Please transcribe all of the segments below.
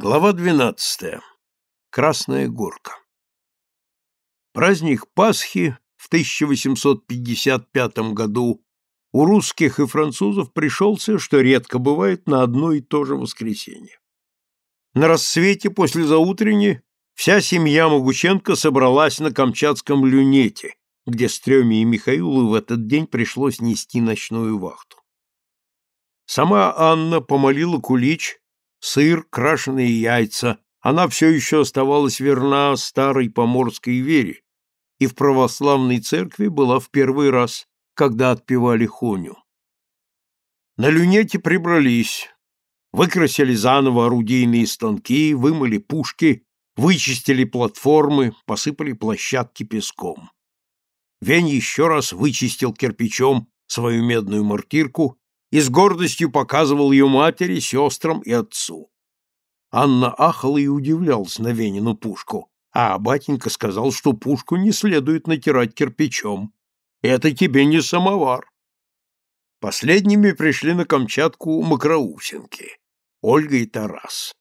Глава 12. Красная горка. Праздник Пасхи в 1855 году у русских и французов пришелся, что редко бывает, на одно и то же воскресенье. На рассвете после заутренни вся семья Могученко собралась на Камчатском люнете, где Стреме и Михаилу в этот день пришлось нести ночную вахту. Сама Анна помолила кулич сыр, крашеные яйца, она все еще оставалась верна старой поморской вере и в православной церкви была в первый раз, когда отпевали хоню. На люнете прибрались, выкрасили заново орудийные станки, вымыли пушки, вычистили платформы, посыпали площадки песком. Вень еще раз вычистил кирпичом свою медную мортирку и с гордостью показывал ее матери, сестрам и отцу. Анна ахала и удивлялась на Венину пушку, а батенька сказал, что пушку не следует натирать кирпичом. Это тебе не самовар. Последними пришли на Камчатку Макроусенки, Ольга и Тарас.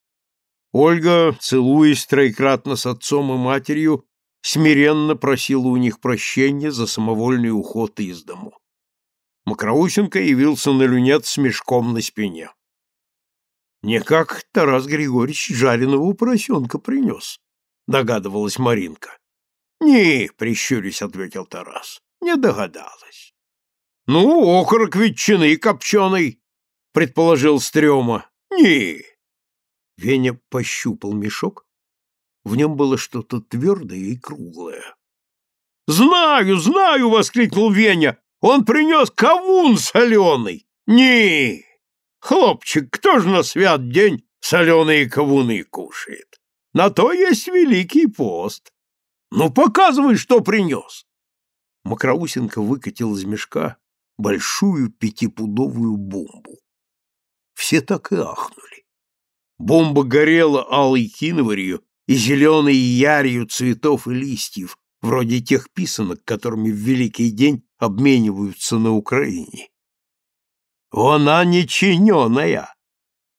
Ольга, целуясь троекратно с отцом и матерью, смиренно просила у них прощения за самовольный уход из дому. Макроусенко явился на люнет с мешком на спине. «Не как Тарас Григорьевич жареного поросенка принес», — догадывалась Маринка. «Не», — прищурясь, ответил Тарас, — «не догадалась». «Ну, окорок ветчины копченый», — предположил Стрёма. «Не». Веня пощупал мешок. В нем было что-то твердое и круглое. «Знаю, знаю!» — воскликнул Веня. Он принес кавун соленый. Не, хлопчик, кто же на свят день соленые кавуны кушает? На то есть великий пост. Ну, показывай, что принес. Макроусенко выкатил из мешка большую пятипудовую бомбу. Все так и ахнули. Бомба горела алой киноварью и зеленой ярью цветов и листьев, вроде тех писанок, которыми в Великий день обмениваются на Украине. Она не чиненая.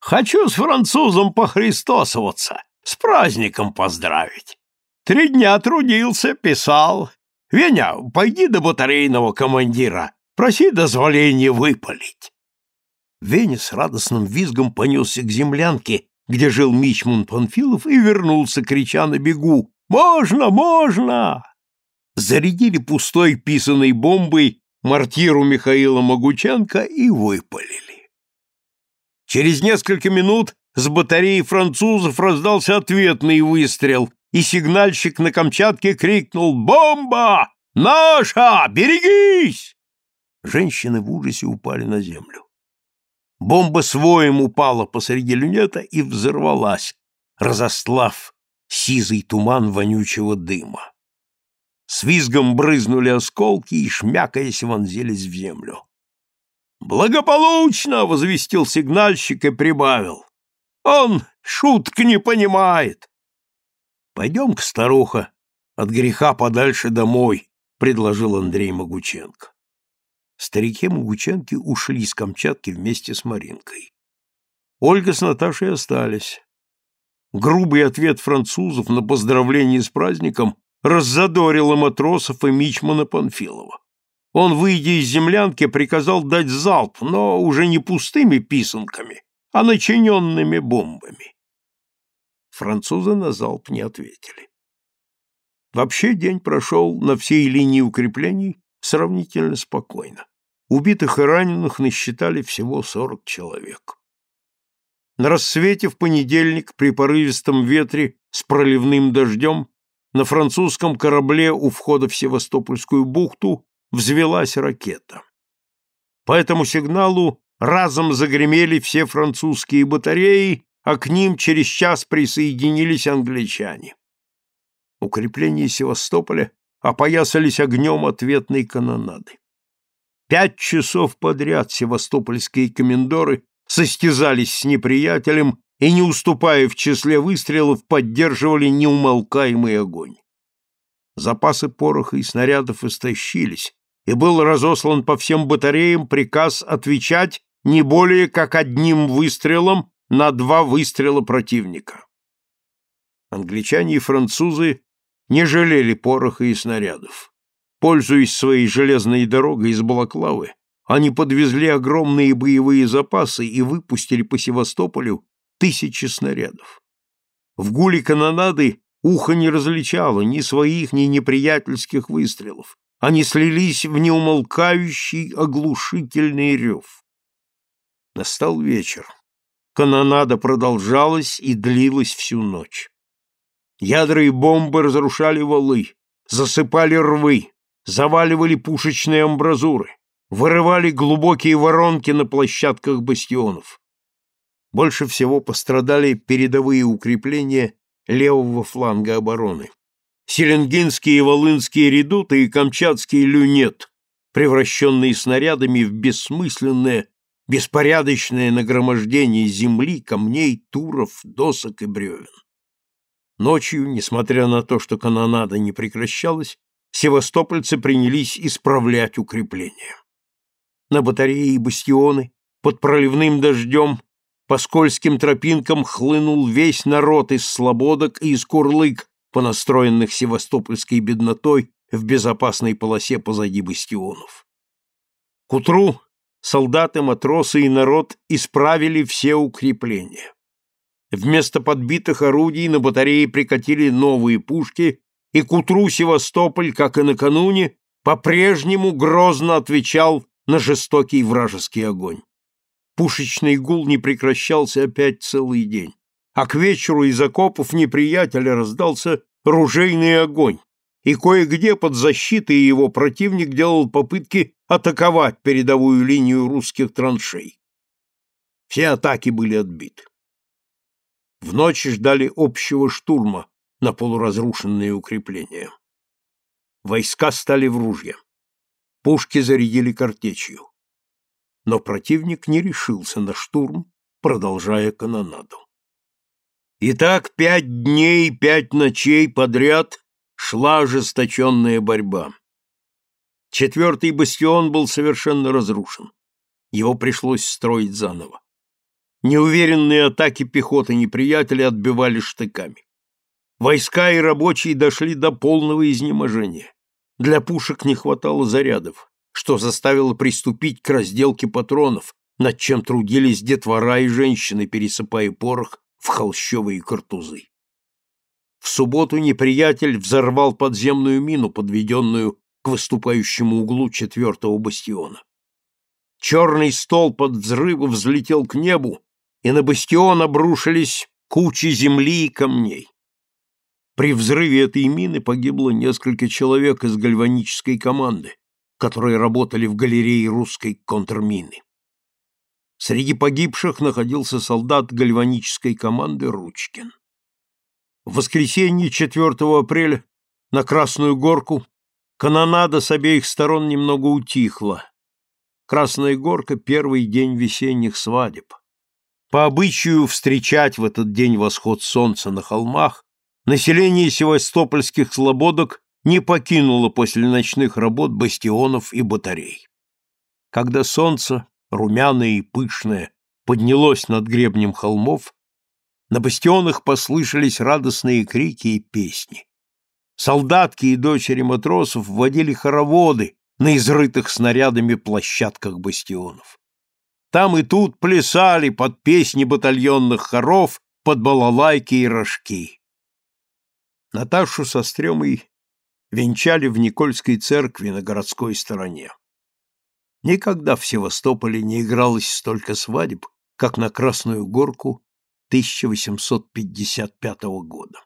Хочу с французом похристосоваться, с праздником поздравить. Три дня трудился, писал. Веня, пойди до батарейного командира, проси дозволения выпалить. Веня с радостным визгом понесся к землянке, где жил Мичман Панфилов, и вернулся, крича на бегу. «Можно, можно!» Зарядили пустой писаной бомбой мортиру Михаила Могученко и выпалили. Через несколько минут с батареи французов раздался ответный выстрел, и сигнальщик на Камчатке крикнул «Бомба! Наша! Берегись!» Женщины в ужасе упали на землю. Бомба своим упала посреди люнета и взорвалась, разослав сизый туман вонючего дыма. С визгом брызнули осколки и, шмякаясь, вонзились в землю. «Благополучно!» — возвестил сигнальщик и прибавил. «Он шутк не понимает!» «Пойдем-ка, старуха, от греха подальше домой», — предложил Андрей Могученко. Старики Могученки ушли с Камчатки вместе с Маринкой. Ольга с Наташей остались. Грубый ответ французов на поздравление с праздником раззадорило матросов и мичмана Панфилова. Он, выйдя из землянки, приказал дать залп, но уже не пустыми писанками, а начиненными бомбами. Французы на залп не ответили. Вообще день прошел на всей линии укреплений сравнительно спокойно. Убитых и раненых насчитали всего 40 человек. На рассвете в понедельник при порывистом ветре с проливным дождем на французском корабле у входа в Севастопольскую бухту взвелась ракета. По этому сигналу разом загремели все французские батареи, а к ним через час присоединились англичане. Укрепления Севастополя опоясались огнем ответной канонады. Пять часов подряд севастопольские комендоры состязались с неприятелем и, не уступая в числе выстрелов, поддерживали неумолкаемый огонь. Запасы пороха и снарядов истощились, и был разослан по всем батареям приказ отвечать не более как одним выстрелом на два выстрела противника. Англичане и французы не жалели пороха и снарядов. Пользуясь своей железной дорогой из Балаклавы, они подвезли огромные боевые запасы и выпустили по Севастополю тысячи снарядов. В гуле канонады ухо не различало ни своих, ни неприятельских выстрелов. Они слились в неумолкающий оглушительный рев. Настал вечер. Канонада продолжалась и длилась всю ночь. Ядра и бомбы разрушали валы, засыпали рвы, заваливали пушечные амбразуры, вырывали глубокие воронки на площадках бастионов. Больше всего пострадали передовые укрепления левого фланга обороны. Селенгинские и Волынские редуты и Камчатский люнет, превращенные снарядами в бессмысленное, беспорядочное нагромождение земли, камней, туров, досок и бревен. Ночью, несмотря на то, что канонада не прекращалась, севастопольцы принялись исправлять укрепления. На батареи и бастионы под проливным дождем по скользким тропинкам хлынул весь народ из слободок и из курлык, понастроенных севастопольской беднотой в безопасной полосе позади бастионов. К утру солдаты, матросы и народ исправили все укрепления. Вместо подбитых орудий на батарее прикатили новые пушки, и к утру Севастополь, как и накануне, по-прежнему грозно отвечал на жестокий вражеский огонь. Пушечный гул не прекращался опять целый день, а к вечеру из окопов неприятеля раздался ружейный огонь, и кое-где под защитой его противник делал попытки атаковать передовую линию русских траншей. Все атаки были отбиты. В ночь ждали общего штурма на полуразрушенные укрепления. Войска стали в ружья. Пушки зарядили картечью но противник не решился на штурм, продолжая канонаду. И так пять дней и пять ночей подряд шла ожесточенная борьба. Четвертый бастион был совершенно разрушен. Его пришлось строить заново. Неуверенные атаки пехоты неприятеля отбивали штыками. Войска и рабочие дошли до полного изнеможения. Для пушек не хватало зарядов что заставило приступить к разделке патронов, над чем трудились детвора и женщины, пересыпая порох в холщовые картузы. В субботу неприятель взорвал подземную мину, подведенную к выступающему углу четвертого бастиона. Черный стол под взрывом взлетел к небу, и на бастион обрушились кучи земли и камней. При взрыве этой мины погибло несколько человек из гальванической команды, которые работали в галерее русской контрмины. Среди погибших находился солдат гальванической команды Ручкин. В воскресенье 4 апреля на Красную Горку канонада с обеих сторон немного утихла. Красная Горка — первый день весенних свадеб. По обычаю встречать в этот день восход солнца на холмах, население севастопольских слободок не покинула после ночных работ бастионов и батарей. Когда солнце, румяное и пышное, поднялось над гребнем холмов, на бастионах послышались радостные крики и песни. Солдатки и дочери матросов вводили хороводы на изрытых снарядами площадках бастионов. Там и тут плясали под песни батальонных хоров, под балалайки и рожки. Наташу со Стремой венчали в Никольской церкви на городской стороне. Никогда в Севастополе не игралось столько свадеб, как на Красную Горку 1855 года.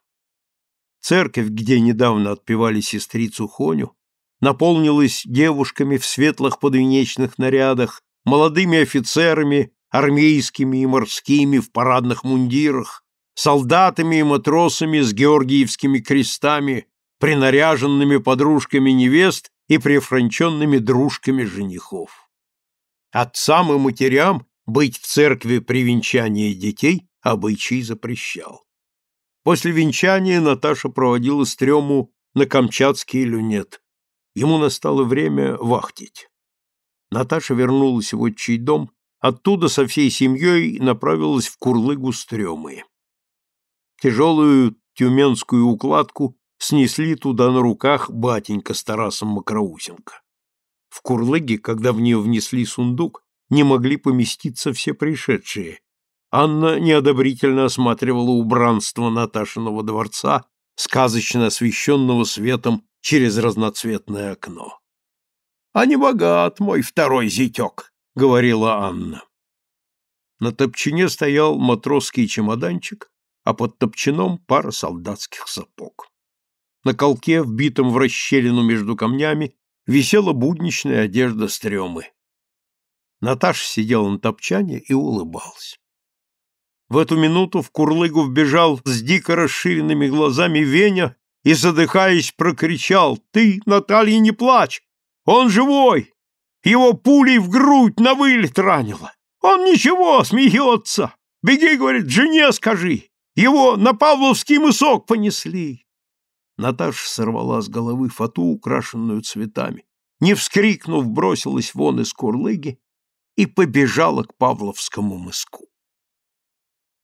Церковь, где недавно отпевали сестрицу Хоню, наполнилась девушками в светлых подвенечных нарядах, молодыми офицерами, армейскими и морскими в парадных мундирах, солдатами и матросами с георгиевскими крестами, принаряженными подружками невест и прифранченными дружками женихов. Отцам и матерям быть в церкви при венчании детей обычай запрещал. После венчания Наташа проводила стрёму на Камчатский люнет. Ему настало время вахтить. Наташа вернулась в отчий дом, оттуда со всей семьей направилась в Курлыгу стрёмы. Тяжелую тюменскую укладку снесли туда на руках батенька с Тарасом Макроусенко. В Курлыге, когда в нее внесли сундук, не могли поместиться все пришедшие. Анна неодобрительно осматривала убранство Наташиного дворца, сказочно освещенного светом через разноцветное окно. — А не богат мой второй зятек, — говорила Анна. На топчине стоял матросский чемоданчик, а под топчаном пара солдатских сапог. На колке, вбитом в расщелину между камнями, висела будничная одежда стремы. Наташа сидела на топчане и улыбалась. В эту минуту в курлыгу вбежал с дико расширенными глазами Веня и, задыхаясь, прокричал «Ты, Наталья, не плачь! Он живой! Его пулей в грудь на вылет ранило! Он ничего, смеется! Беги, — говорит, — жене скажи! Его на Павловский мысок понесли!» Наташа сорвала с головы фату, украшенную цветами, не вскрикнув, бросилась вон из курлыги и побежала к Павловскому мыску.